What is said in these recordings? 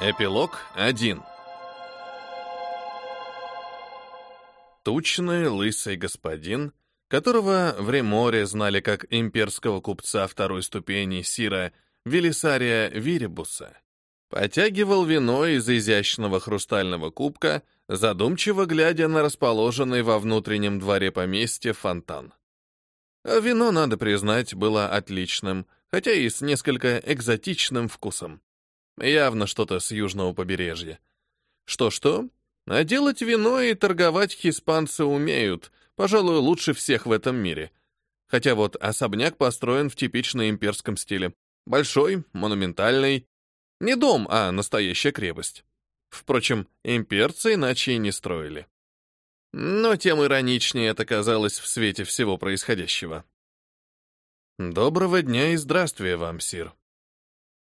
Эпилог 1 Тучный, лысый господин, которого в Реморе знали как имперского купца второй ступени Сира Велисария Вирибуса, потягивал вино из изящного хрустального кубка, задумчиво глядя на расположенный во внутреннем дворе поместья фонтан. А вино, надо признать, было отличным, хотя и с несколько экзотичным вкусом. Явно что-то с южного побережья. Что-что? А делать вино и торговать хиспанцы умеют, пожалуй, лучше всех в этом мире. Хотя вот особняк построен в типично имперском стиле. Большой, монументальный. Не дом, а настоящая крепость. Впрочем, имперцы иначе и не строили. Но тем ироничнее это казалось в свете всего происходящего. «Доброго дня и здравствия вам, сир»,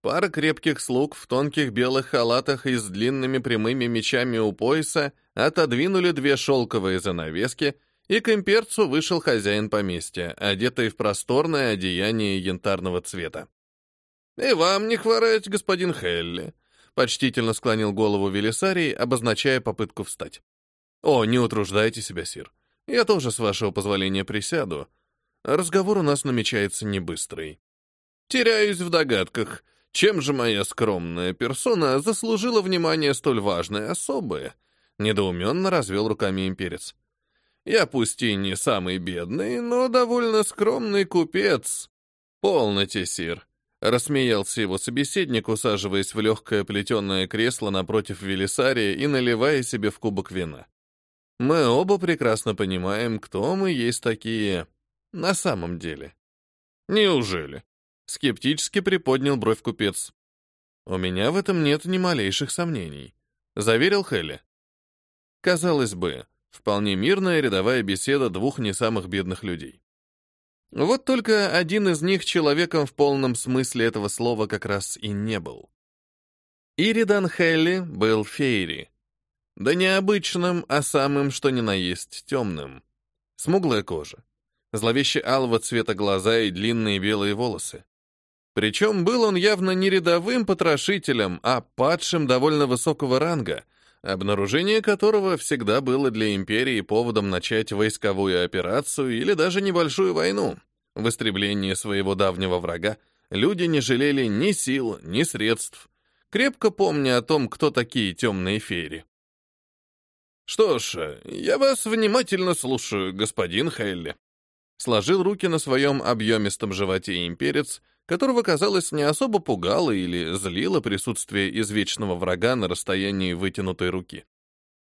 Пара крепких слуг в тонких белых халатах и с длинными прямыми мечами у пояса отодвинули две шелковые занавески, и к имперцу вышел хозяин поместья, одетый в просторное одеяние янтарного цвета. «И вам не хворать, господин Хелли», — почтительно склонил голову Велисарий, обозначая попытку встать. «О, не утруждайте себя, сир. Я тоже, с вашего позволения, присяду. Разговор у нас намечается не быстрый». «Теряюсь в догадках», чем же моя скромная персона заслужила внимание столь важной особы? Недоуменно развел руками имперец. Я пусть и не самый бедный, но довольно скромный купец. Полноте, сир. Рассмеялся его собеседник, усаживаясь в легкое плетеное кресло напротив Велисария и наливая себе в кубок вина. Мы оба прекрасно понимаем, кто мы есть такие на самом деле. Неужели? Скептически приподнял бровь купец. «У меня в этом нет ни малейших сомнений», — заверил Хелли. Казалось бы, вполне мирная рядовая беседа двух не самых бедных людей. Вот только один из них человеком в полном смысле этого слова как раз и не был. Иридан Хелли был фейри. Да не обычным, а самым, что ни на есть, темным. Смуглая кожа, зловеще алого цвета глаза и длинные белые волосы. Причем был он явно не рядовым потрошителем, а падшим довольно высокого ранга, обнаружение которого всегда было для империи поводом начать войсковую операцию или даже небольшую войну. В истреблении своего давнего врага люди не жалели ни сил, ни средств, крепко помня о том, кто такие темные феери. «Что ж, я вас внимательно слушаю, господин Хелли», сложил руки на своем объемистом животе имперец, которого, казалось, не особо пугало или злило присутствие извечного врага на расстоянии вытянутой руки.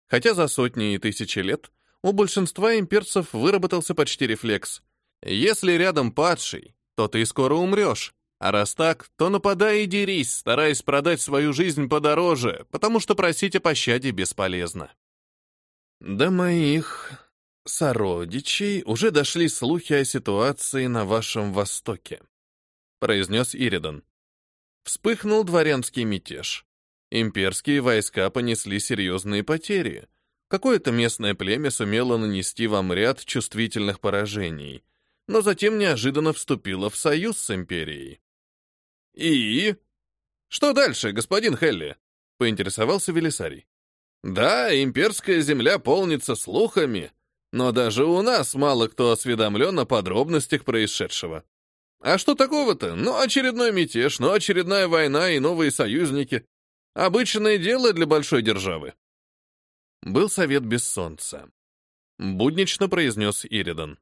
Хотя за сотни и тысячи лет у большинства имперцев выработался почти рефлекс. Если рядом падший, то ты скоро умрешь. А раз так, то нападай и дерись, стараясь продать свою жизнь подороже, потому что просить о пощаде бесполезно. До моих сородичей уже дошли слухи о ситуации на вашем Востоке. — произнес Иридан. Вспыхнул дворянский мятеж. Имперские войска понесли серьезные потери. Какое-то местное племя сумело нанести вам ряд чувствительных поражений, но затем неожиданно вступило в союз с империей. «И? Что дальше, господин Хелли?» — поинтересовался Велисарий. «Да, имперская земля полнится слухами, но даже у нас мало кто осведомлен о подробностях происшедшего. А что такого-то? Ну, очередной мятеж, ну, очередная война и новые союзники. Обычное дело для большой державы. Был совет без солнца. Буднично произнес Иридан.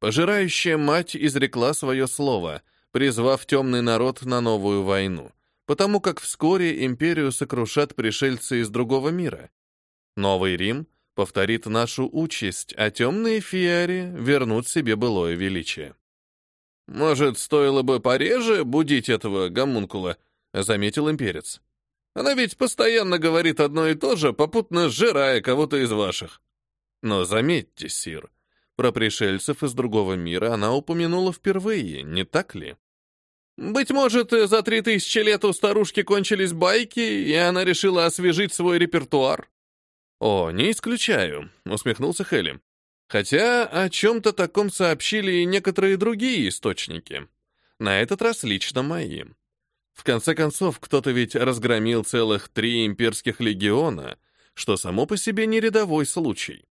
Пожирающая мать изрекла свое слово, призвав темный народ на новую войну, потому как вскоре империю сокрушат пришельцы из другого мира. Новый Рим повторит нашу участь, а темные фиари вернут себе былое величие. «Может, стоило бы пореже будить этого гомункула?» — заметил имперец. «Она ведь постоянно говорит одно и то же, попутно сжирая кого-то из ваших». Но заметьте, Сир, про пришельцев из другого мира она упомянула впервые, не так ли? Быть может, за три тысячи лет у старушки кончились байки, и она решила освежить свой репертуар? «О, не исключаю», — усмехнулся Хелли. Хотя о чем-то таком сообщили и некоторые другие источники. На этот раз лично мои. В конце концов, кто-то ведь разгромил целых три имперских легиона, что само по себе не рядовой случай.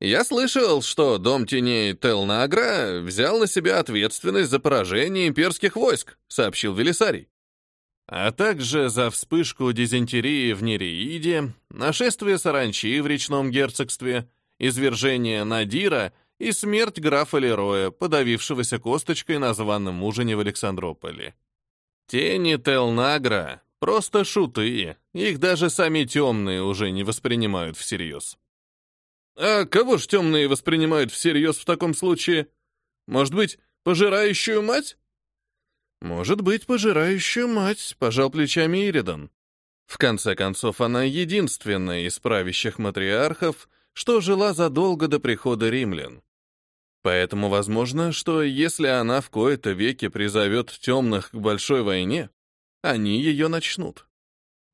Я слышал, что Дом Теней Телнагра взял на себя ответственность за поражение имперских войск, сообщил Велисарий. А также за вспышку дизентерии в Нереиде, нашествие саранчи в речном герцогстве, извержение Надира и смерть графа Лероя, подавившегося косточкой на званом ужине в Александрополе. Тени Телнагра — просто шуты, их даже сами темные уже не воспринимают всерьез. А кого ж темные воспринимают всерьез в таком случае? Может быть, пожирающую мать? Может быть, пожирающую мать, пожал плечами Иридан. В конце концов, она единственная из правящих матриархов, что жила задолго до прихода римлян. Поэтому возможно, что если она в кои-то веки призовет темных к большой войне, они ее начнут.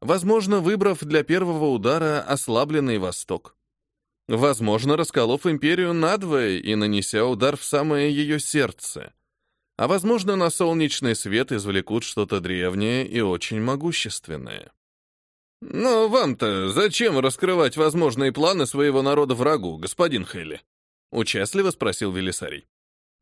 Возможно, выбрав для первого удара ослабленный Восток. Возможно, расколов империю надвое и нанеся удар в самое ее сердце. А возможно, на солнечный свет извлекут что-то древнее и очень могущественное. «Но вам-то зачем раскрывать возможные планы своего народа врагу, господин Хелли?» — участливо спросил Велисарий.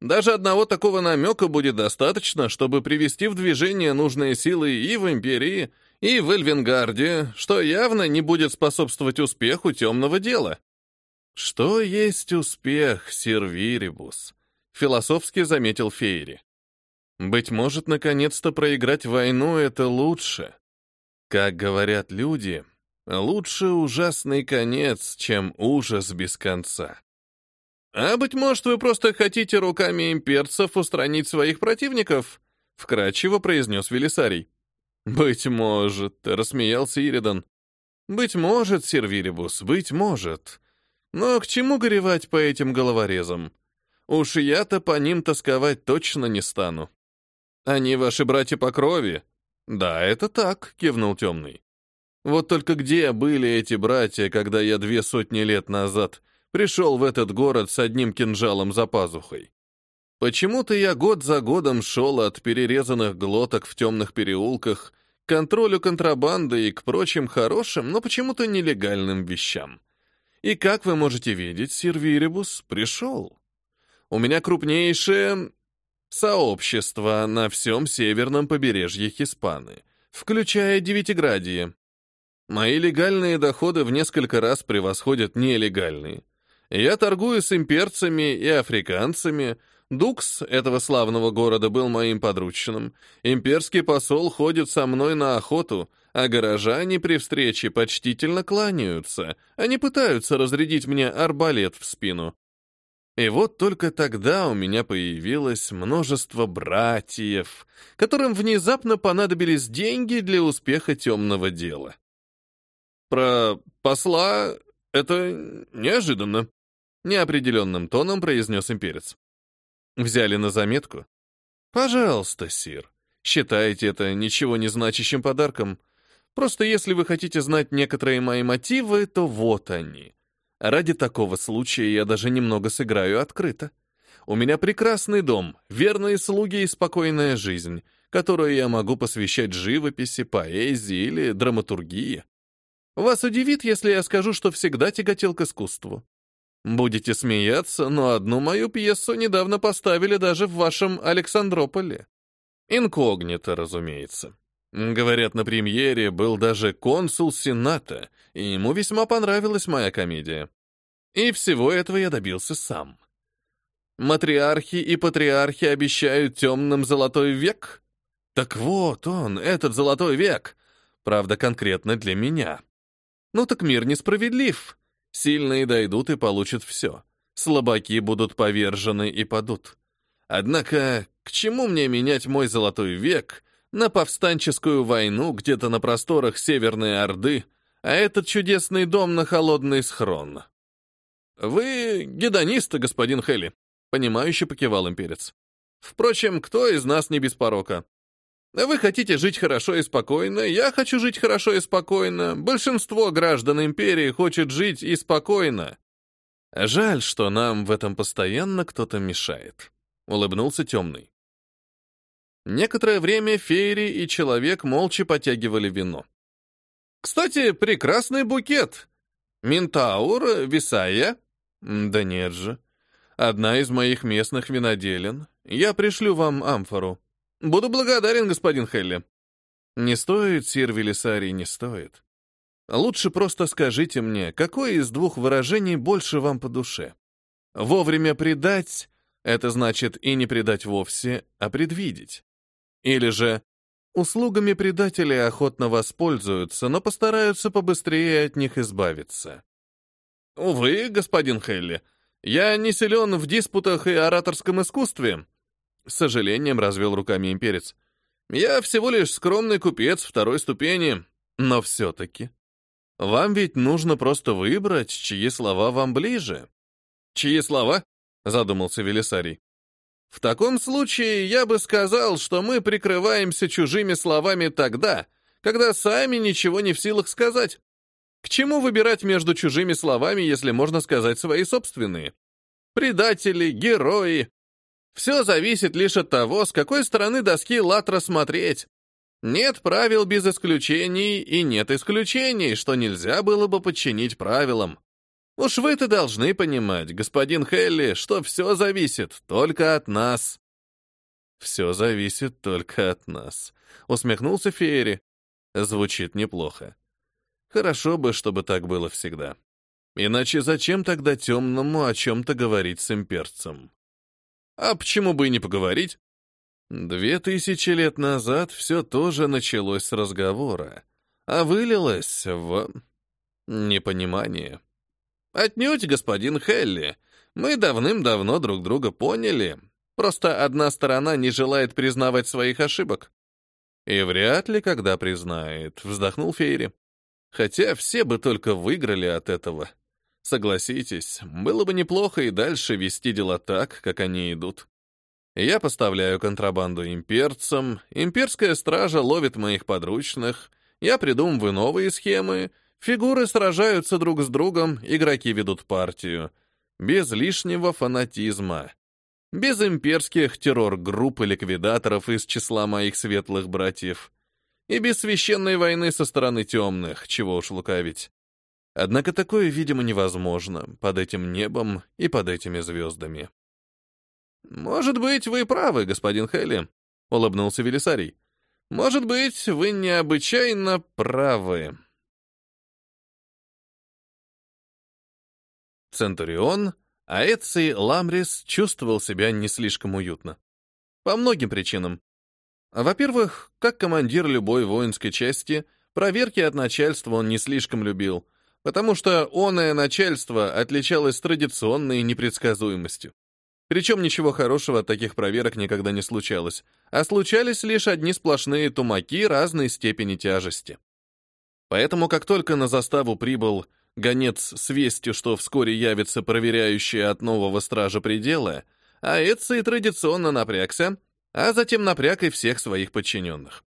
«Даже одного такого намека будет достаточно, чтобы привести в движение нужные силы и в Империи, и в Эльвингарде, что явно не будет способствовать успеху темного дела». «Что есть успех, сир Вирибус?» — философски заметил Фейри. «Быть может, наконец-то проиграть войну — это лучше. Как говорят люди, лучше ужасный конец, чем ужас без конца». «А, быть может, вы просто хотите руками имперцев устранить своих противников?» — вкратчиво произнес Велисарий. «Быть может», — рассмеялся Иридан. «Быть может, сир Вирибус, быть может. Но к чему горевать по этим головорезам? Уж я-то по ним тосковать точно не стану. Они ваши братья по крови. Да, это так, кивнул темный. Вот только где были эти братья, когда я две сотни лет назад пришел в этот город с одним кинжалом за пазухой? Почему-то я год за годом шел от перерезанных глоток в темных переулках к контролю контрабанды и к прочим хорошим, но почему-то нелегальным вещам. И, как вы можете видеть, сир Вирибус пришел. У меня крупнейшее сообщество на всем северном побережье Хиспаны, включая Девятиградие. Мои легальные доходы в несколько раз превосходят нелегальные. Я торгую с имперцами и африканцами, Дукс этого славного города был моим подручным. Имперский посол ходит со мной на охоту, а горожане при встрече почтительно кланяются. Они пытаются разрядить мне арбалет в спину. И вот только тогда у меня появилось множество братьев, которым внезапно понадобились деньги для успеха темного дела. Про посла это неожиданно, неопределенным тоном произнес имперец. Взяли на заметку? Пожалуйста, сир. Считайте это ничего не значащим подарком. Просто если вы хотите знать некоторые мои мотивы, то вот они. Ради такого случая я даже немного сыграю открыто. У меня прекрасный дом, верные слуги и спокойная жизнь, которую я могу посвящать живописи, поэзии или драматургии. Вас удивит, если я скажу, что всегда тяготел к искусству. Будете смеяться, но одну мою пьесу недавно поставили даже в вашем Александрополе. Инкогнито, разумеется. Говорят, на премьере был даже консул Сената, и ему весьма понравилась моя комедия. И всего этого я добился сам. Матриархи и патриархи обещают темным золотой век? Так вот он, этот золотой век. Правда, конкретно для меня. Ну так мир несправедлив. Сильные дойдут и получат все. Слабаки будут повержены и падут. Однако, к чему мне менять мой золотой век на повстанческую войну где-то на просторах Северной Орды, а этот чудесный дом на холодный схрон? Вы гедонисты, господин Хелли, понимающе покивал имперец. Впрочем, кто из нас не без порока? Вы хотите жить хорошо и спокойно, я хочу жить хорошо и спокойно, большинство граждан империи хочет жить и спокойно. Жаль, что нам в этом постоянно кто-то мешает, улыбнулся темный. Некоторое время Фейри и Человек молча потягивали вино. «Кстати, прекрасный букет! Минтаур, Висая?» «Да нет же. Одна из моих местных виноделин. Я пришлю вам амфору. Буду благодарен, господин Хелли». «Не стоит, сир Велисарий, не стоит. Лучше просто скажите мне, какое из двух выражений больше вам по душе? Вовремя предать — это значит и не предать вовсе, а предвидеть. Или же услугами предателей охотно воспользуются, но постараются побыстрее от них избавиться. Увы, господин Хелли, я не силен в диспутах и ораторском искусстве. С сожалением развел руками имперец. Я всего лишь скромный купец второй ступени, но все-таки. Вам ведь нужно просто выбрать, чьи слова вам ближе. Чьи слова? Задумался Велисарий. В таком случае я бы сказал, что мы прикрываемся чужими словами тогда, когда сами ничего не в силах сказать. К чему выбирать между чужими словами, если можно сказать свои собственные? Предатели, герои. Все зависит лишь от того, с какой стороны доски лад рассмотреть. Нет правил без исключений, и нет исключений, что нельзя было бы подчинить правилам. Уж вы-то должны понимать, господин Хелли, что все зависит только от нас. Все зависит только от нас, усмехнулся Фейри. Звучит неплохо. Хорошо бы, чтобы так было всегда. Иначе зачем тогда темному о чем-то говорить с имперцем? А почему бы и не поговорить? Две тысячи лет назад все тоже началось с разговора, а вылилось в... непонимание. Отнюдь, господин Хелли, мы давным-давно друг друга поняли, просто одна сторона не желает признавать своих ошибок. И вряд ли когда признает, вздохнул Фейри. Хотя все бы только выиграли от этого. Согласитесь, было бы неплохо и дальше вести дела так, как они идут. Я поставляю контрабанду имперцам, имперская стража ловит моих подручных, я придумываю новые схемы, фигуры сражаются друг с другом, игроки ведут партию. Без лишнего фанатизма. Без имперских террор-групп и ликвидаторов из числа моих светлых братьев. И без священной войны со стороны темных, чего уж лукавить. Однако такое, видимо, невозможно под этим небом и под этими звездами. «Может быть, вы правы, господин Хелли», — улыбнулся Велисарий. «Может быть, вы необычайно правы». Центурион, Аэций Ламрис чувствовал себя не слишком уютно. По многим причинам. Во-первых, как командир любой воинской части, проверки от начальства он не слишком любил, потому что оное начальство отличалось традиционной непредсказуемостью. Причем ничего хорошего от таких проверок никогда не случалось, а случались лишь одни сплошные тумаки разной степени тяжести. Поэтому, как только на заставу прибыл гонец с вестью, что вскоре явится проверяющий от нового стража предела, а Эдсей традиционно напрягся, а затем напряг и всех своих подчиненных.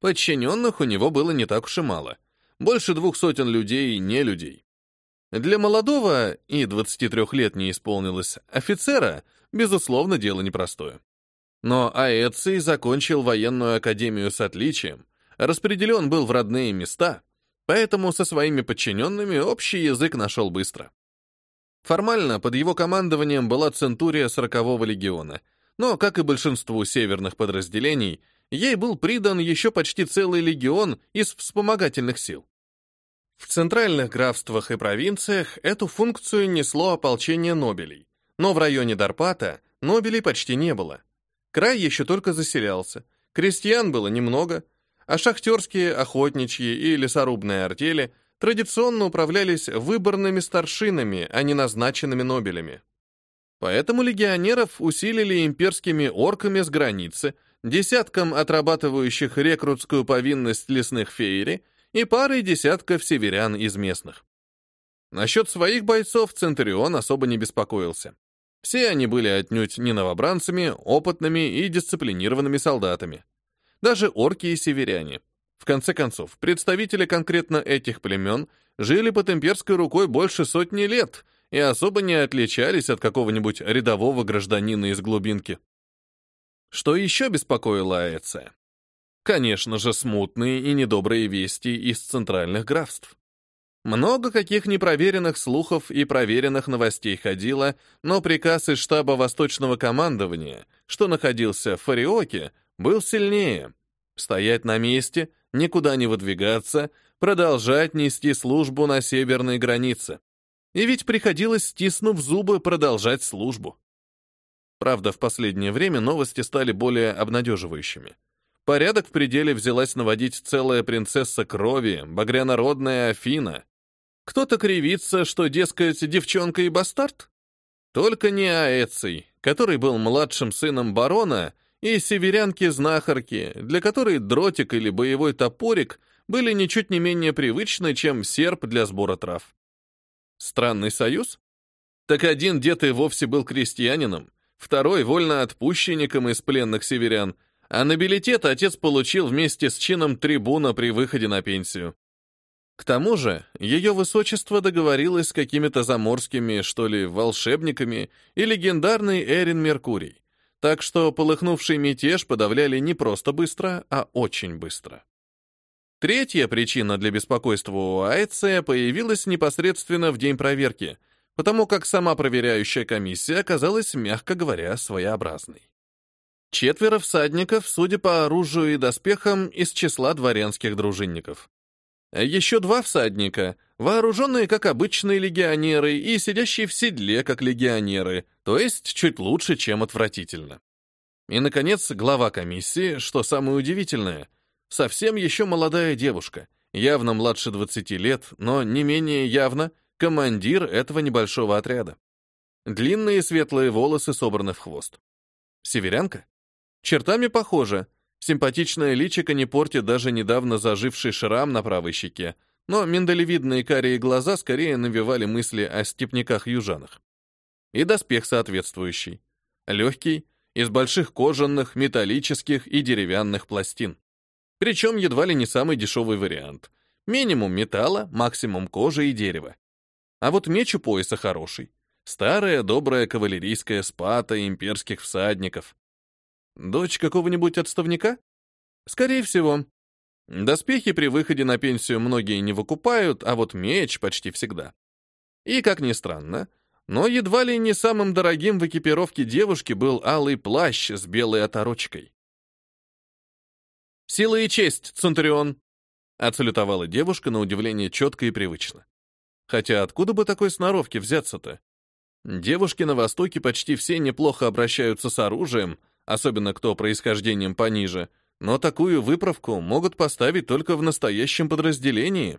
Подчиненных у него было не так уж и мало. Больше двух сотен людей и не людей. Для молодого, и 23 лет не исполнилось, офицера, безусловно, дело непростое. Но Аэций закончил военную академию с отличием, распределен был в родные места, поэтому со своими подчиненными общий язык нашел быстро. Формально под его командованием была Центурия 40-го легиона, но, как и большинству северных подразделений, ей был придан еще почти целый легион из вспомогательных сил. В центральных графствах и провинциях эту функцию несло ополчение нобелей, но в районе Дарпата нобелей почти не было. Край еще только заселялся, крестьян было немного, а шахтерские, охотничьи и лесорубные артели традиционно управлялись выборными старшинами, а не назначенными нобелями. Поэтому легионеров усилили имперскими орками с границы, десятком отрабатывающих рекрутскую повинность лесных феери и парой десятков северян из местных. Насчет своих бойцов Центурион особо не беспокоился. Все они были отнюдь не новобранцами, опытными и дисциплинированными солдатами. Даже орки и северяне. В конце концов, представители конкретно этих племен жили под имперской рукой больше сотни лет и особо не отличались от какого-нибудь рядового гражданина из глубинки. Что еще беспокоило Аэция? Конечно же, смутные и недобрые вести из центральных графств. Много каких непроверенных слухов и проверенных новостей ходило, но приказ из штаба Восточного командования, что находился в Фариоке, был сильнее. Стоять на месте, никуда не выдвигаться, продолжать нести службу на северной границе. И ведь приходилось, стиснув зубы, продолжать службу. Правда, в последнее время новости стали более обнадеживающими. Порядок в пределе взялась наводить целая принцесса крови, багрянародная Афина. Кто-то кривится, что, дескать, девчонка и бастард? Только не Аэций, который был младшим сыном барона, и северянки-знахарки, для которой дротик или боевой топорик были ничуть не менее привычны, чем серп для сбора трав. Странный союз? Так один дед и вовсе был крестьянином, второй — вольноотпущенником из пленных северян, а нобилитет отец получил вместе с чином трибуна при выходе на пенсию. К тому же, ее высочество договорилось с какими-то заморскими, что ли, волшебниками и легендарный Эрин Меркурий, так что полыхнувший мятеж подавляли не просто быстро, а очень быстро. Третья причина для беспокойства у Айция появилась непосредственно в день проверки, потому как сама проверяющая комиссия оказалась, мягко говоря, своеобразной. Четверо всадников, судя по оружию и доспехам, из числа дворянских дружинников. Еще два всадника, вооруженные как обычные легионеры и сидящие в седле как легионеры, то есть чуть лучше, чем отвратительно. И, наконец, глава комиссии, что самое удивительное, совсем еще молодая девушка, явно младше 20 лет, но не менее явно командир этого небольшого отряда. Длинные светлые волосы собраны в хвост. Северянка? Чертами похожа, Симпатичное личико не портит даже недавно заживший шрам на правой щеке, но миндалевидные карие глаза скорее навевали мысли о степняках-южанах. И доспех соответствующий. Легкий, из больших кожаных, металлических и деревянных пластин. Причем едва ли не самый дешевый вариант. Минимум металла, максимум кожи и дерева. А вот меч у пояса хороший. Старая добрая кавалерийская спата имперских всадников. Дочь какого-нибудь отставника? Скорее всего. Доспехи при выходе на пенсию многие не выкупают, а вот меч почти всегда. И, как ни странно, но едва ли не самым дорогим в экипировке девушки был алый плащ с белой оторочкой. «Сила и честь, Центурион!» — отсалютовала девушка на удивление четко и привычно. Хотя откуда бы такой сноровки взяться-то? Девушки на Востоке почти все неплохо обращаются с оружием, особенно кто происхождением пониже, но такую выправку могут поставить только в настоящем подразделении.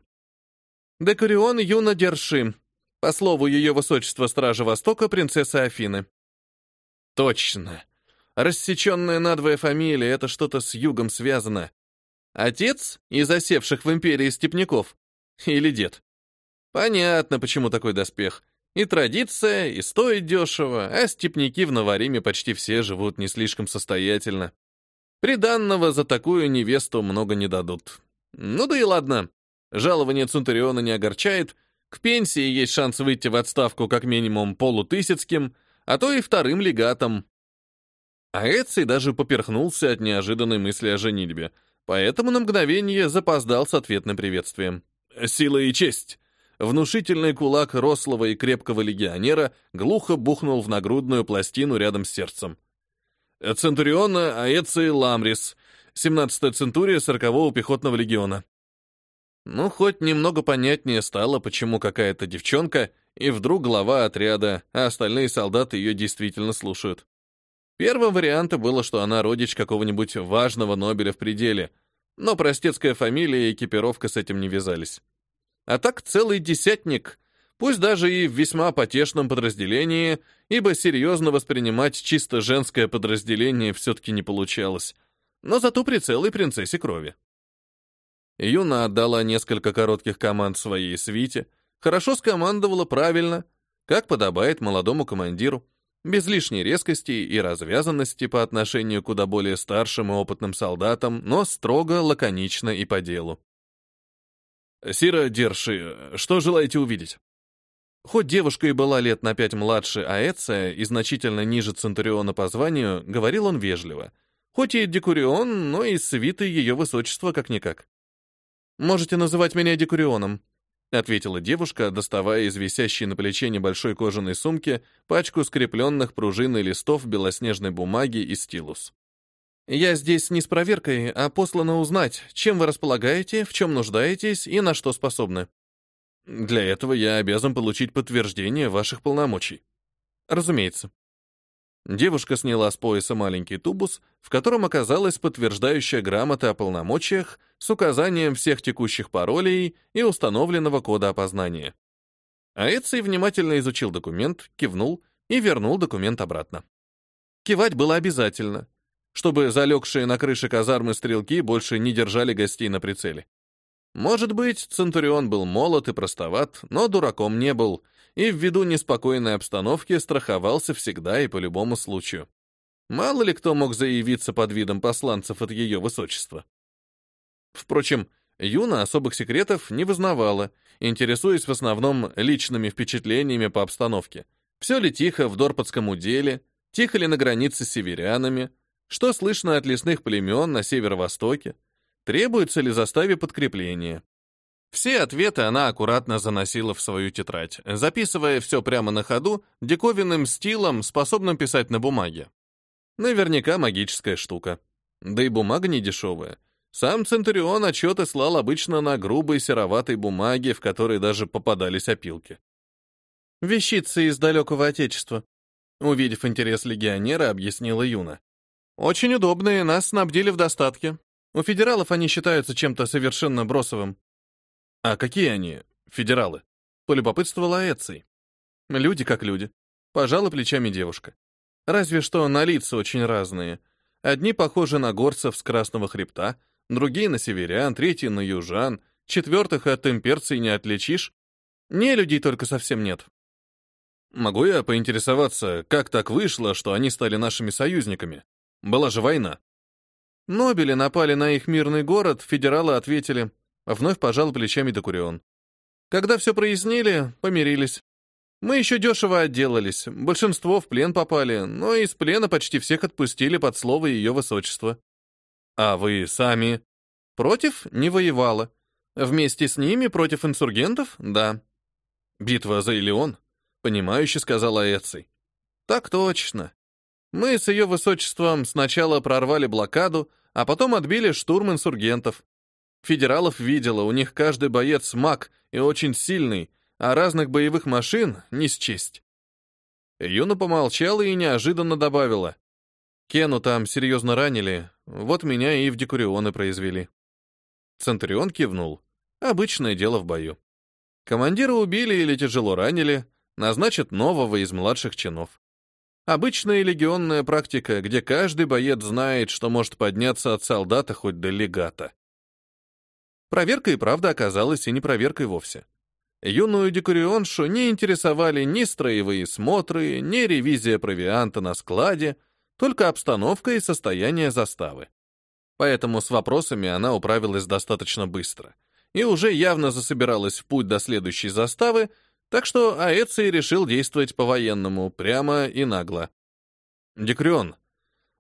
Декорион Юна Дерши, по слову ее высочества Стража Востока, принцесса Афины. Точно. Рассеченная надвое фамилия — это что-то с югом связано. Отец из осевших в империи степняков? Или дед? Понятно, почему такой доспех. И традиция, и стоит дешево, а степняки в Новориме почти все живут не слишком состоятельно. Приданного за такую невесту много не дадут. Ну да и ладно. Жалование Центуриона не огорчает, к пенсии есть шанс выйти в отставку как минимум полутысяцким, а то и вторым легатом. А Эций даже поперхнулся от неожиданной мысли о женитьбе, поэтому на мгновение запоздал с ответным приветствием. «Сила и честь!» Внушительный кулак рослого и крепкого легионера глухо бухнул в нагрудную пластину рядом с сердцем. Центуриона Аэций Ламрис, 17-я центурия 40-го пехотного легиона. Ну, хоть немного понятнее стало, почему какая-то девчонка, и вдруг глава отряда, а остальные солдаты ее действительно слушают. Первым вариантом было, что она родич какого-нибудь важного Нобеля в пределе, но простецкая фамилия и экипировка с этим не вязались. А так целый десятник, пусть даже и в весьма потешном подразделении, ибо серьезно воспринимать чисто женское подразделение все-таки не получалось, но зато при целой принцессе крови. Юна отдала несколько коротких команд своей свите, хорошо скомандовала правильно, как подобает молодому командиру, без лишней резкости и развязанности по отношению к куда более старшим и опытным солдатам, но строго, лаконично и по делу. «Сира Дерши, что желаете увидеть?» Хоть девушка и была лет на пять младше Аэция и значительно ниже Центуриона по званию, говорил он вежливо, Хоть и Декурион, но и свиты ее высочества как-никак. «Можете называть меня Декурионом», — ответила девушка, доставая из висящей на плече небольшой кожаной сумки пачку скрепленных пружиной листов белоснежной бумаги и стилус. «Я здесь не с проверкой, а послана узнать, чем вы располагаете, в чем нуждаетесь и на что способны. Для этого я обязан получить подтверждение ваших полномочий». «Разумеется», Девушка сняла с пояса маленький тубус, в котором оказалась подтверждающая грамота о полномочиях с указанием всех текущих паролей и установленного кода опознания. Аэций внимательно изучил документ, кивнул и вернул документ обратно. Кивать было обязательно, чтобы залегшие на крыше казармы стрелки больше не держали гостей на прицеле. Может быть, Центурион был молод и простоват, но дураком не был, и ввиду неспокойной обстановки страховался всегда и по любому случаю. Мало ли кто мог заявиться под видом посланцев от ее высочества. Впрочем, Юна особых секретов не вызнавала, интересуясь в основном личными впечатлениями по обстановке. Все ли тихо в Дорпотском уделе, тихо ли на границе с северянами, что слышно от лесных племен на северо-востоке, требуется ли заставе подкрепления. Все ответы она аккуратно заносила в свою тетрадь, записывая все прямо на ходу, диковинным стилом, способным писать на бумаге. Наверняка магическая штука. Да и бумага не дешевая. Сам Центурион отчеты слал обычно на грубой сероватой бумаге, в которой даже попадались опилки. «Вещицы из далекого отечества», — увидев интерес легионера, объяснила Юна. «Очень удобные, нас снабдили в достатке. У федералов они считаются чем-то совершенно бросовым. «А какие они, федералы?» — полюбопытствовала Эций. «Люди как люди». Пожала плечами девушка. «Разве что на лица очень разные. Одни похожи на горцев с Красного Хребта, другие на северян, третьи на южан, четвертых от имперций не отличишь. Не людей только совсем нет». «Могу я поинтересоваться, как так вышло, что они стали нашими союзниками? Была же война». Нобели напали на их мирный город, федералы ответили, Вновь пожал плечами Докурион. Когда все прояснили, помирились. Мы еще дешево отделались, большинство в плен попали, но из плена почти всех отпустили под слово ее высочества. А вы сами? Против не воевала. Вместе с ними против инсургентов? Да. Битва за Илеон? Понимающе сказала Эций. Так точно. Мы с ее высочеством сначала прорвали блокаду, а потом отбили штурм инсургентов. Федералов видела, у них каждый боец маг и очень сильный, а разных боевых машин не счесть. Юна помолчала и неожиданно добавила. Кену там серьезно ранили, вот меня и в декурионы произвели. Центурион кивнул. Обычное дело в бою. Командира убили или тяжело ранили, назначат нового из младших чинов. Обычная легионная практика, где каждый боец знает, что может подняться от солдата хоть до легата. Проверка и правда оказалась и не проверкой вовсе. Юную декурионшу не интересовали ни строевые смотры, ни ревизия провианта на складе, только обстановка и состояние заставы. Поэтому с вопросами она управилась достаточно быстро и уже явно засобиралась в путь до следующей заставы, так что Аэций решил действовать по-военному, прямо и нагло. «Декрион,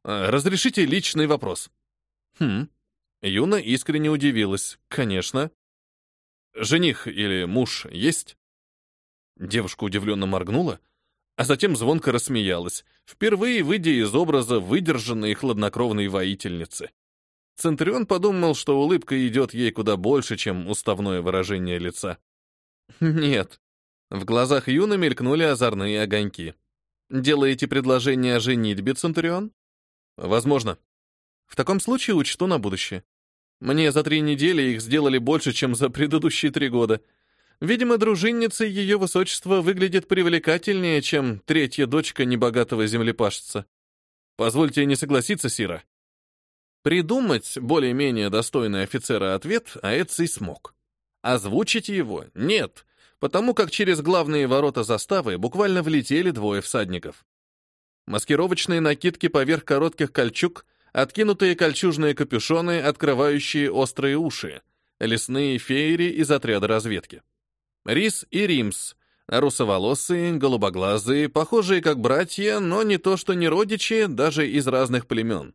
э, разрешите личный вопрос?» «Хм, Юна искренне удивилась. «Конечно». «Жених или муж есть?» Девушка удивленно моргнула, а затем звонко рассмеялась, впервые выйдя из образа выдержанной и хладнокровной воительницы. Центурион подумал, что улыбка идет ей куда больше, чем уставное выражение лица. «Нет». В глазах Юны мелькнули озорные огоньки. «Делаете предложение о женитьбе, Центурион?» «Возможно», в таком случае учту на будущее. Мне за три недели их сделали больше, чем за предыдущие три года. Видимо, дружинница ее высочества выглядит привлекательнее, чем третья дочка небогатого землепашца. Позвольте не согласиться, Сира. Придумать более-менее достойный офицера ответ Аэций смог. Озвучить его — нет, потому как через главные ворота заставы буквально влетели двое всадников. Маскировочные накидки поверх коротких кольчуг откинутые кольчужные капюшоны, открывающие острые уши, лесные феери из отряда разведки. Рис и Римс, русоволосые, голубоглазые, похожие как братья, но не то что не родичи, даже из разных племен.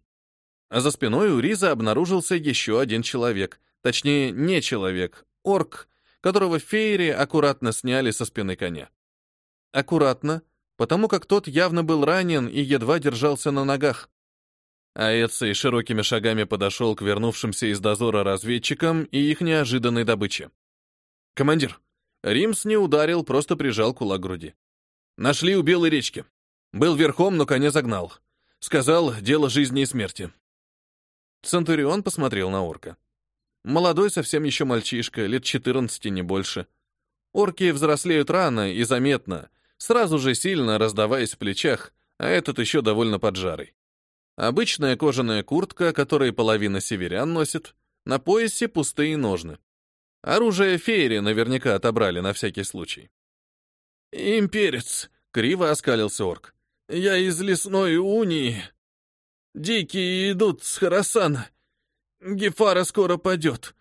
А за спиной у Риза обнаружился еще один человек, точнее, не человек, орк, которого феери аккуратно сняли со спины коня. Аккуратно, потому как тот явно был ранен и едва держался на ногах. А Эцей широкими шагами подошел к вернувшимся из дозора разведчикам и их неожиданной добыче. «Командир!» Римс не ударил, просто прижал кулак к груди. «Нашли у Белой речки. Был верхом, но коня загнал. Сказал, дело жизни и смерти». Центурион посмотрел на орка. Молодой совсем еще мальчишка, лет 14, не больше. Орки взрослеют рано и заметно, сразу же сильно раздаваясь в плечах, а этот еще довольно поджарый. Обычная кожаная куртка, которой половина северян носит, на поясе пустые ножны. Оружие феери наверняка отобрали на всякий случай. «Имперец!» — криво оскалился орк. «Я из лесной унии. Дикие идут с Харасана. Гефара скоро падет.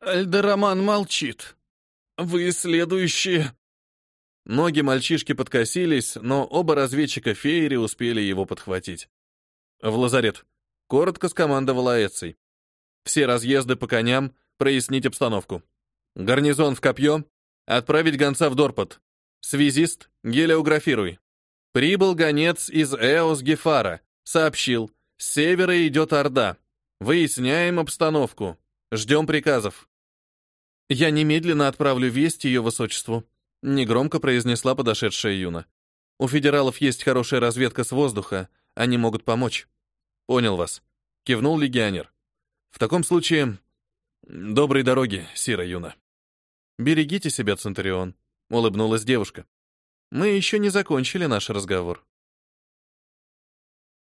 Альдераман молчит. Вы следующие...» Ноги мальчишки подкосились, но оба разведчика Фейри успели его подхватить. «В лазарет», — коротко скомандовал Аэций. «Все разъезды по коням, прояснить обстановку. Гарнизон в копье, отправить гонца в Дорпот. Связист, гелиографируй. Прибыл гонец из Эос Гефара, сообщил, с севера идет Орда. Выясняем обстановку. Ждем приказов. Я немедленно отправлю весть ее высочеству, негромко произнесла подошедшая Юна. У федералов есть хорошая разведка с воздуха, они могут помочь. Понял вас, кивнул легионер. В таком случае, доброй дороги, Сира Юна. Берегите себя, Центурион, улыбнулась девушка. Мы еще не закончили наш разговор.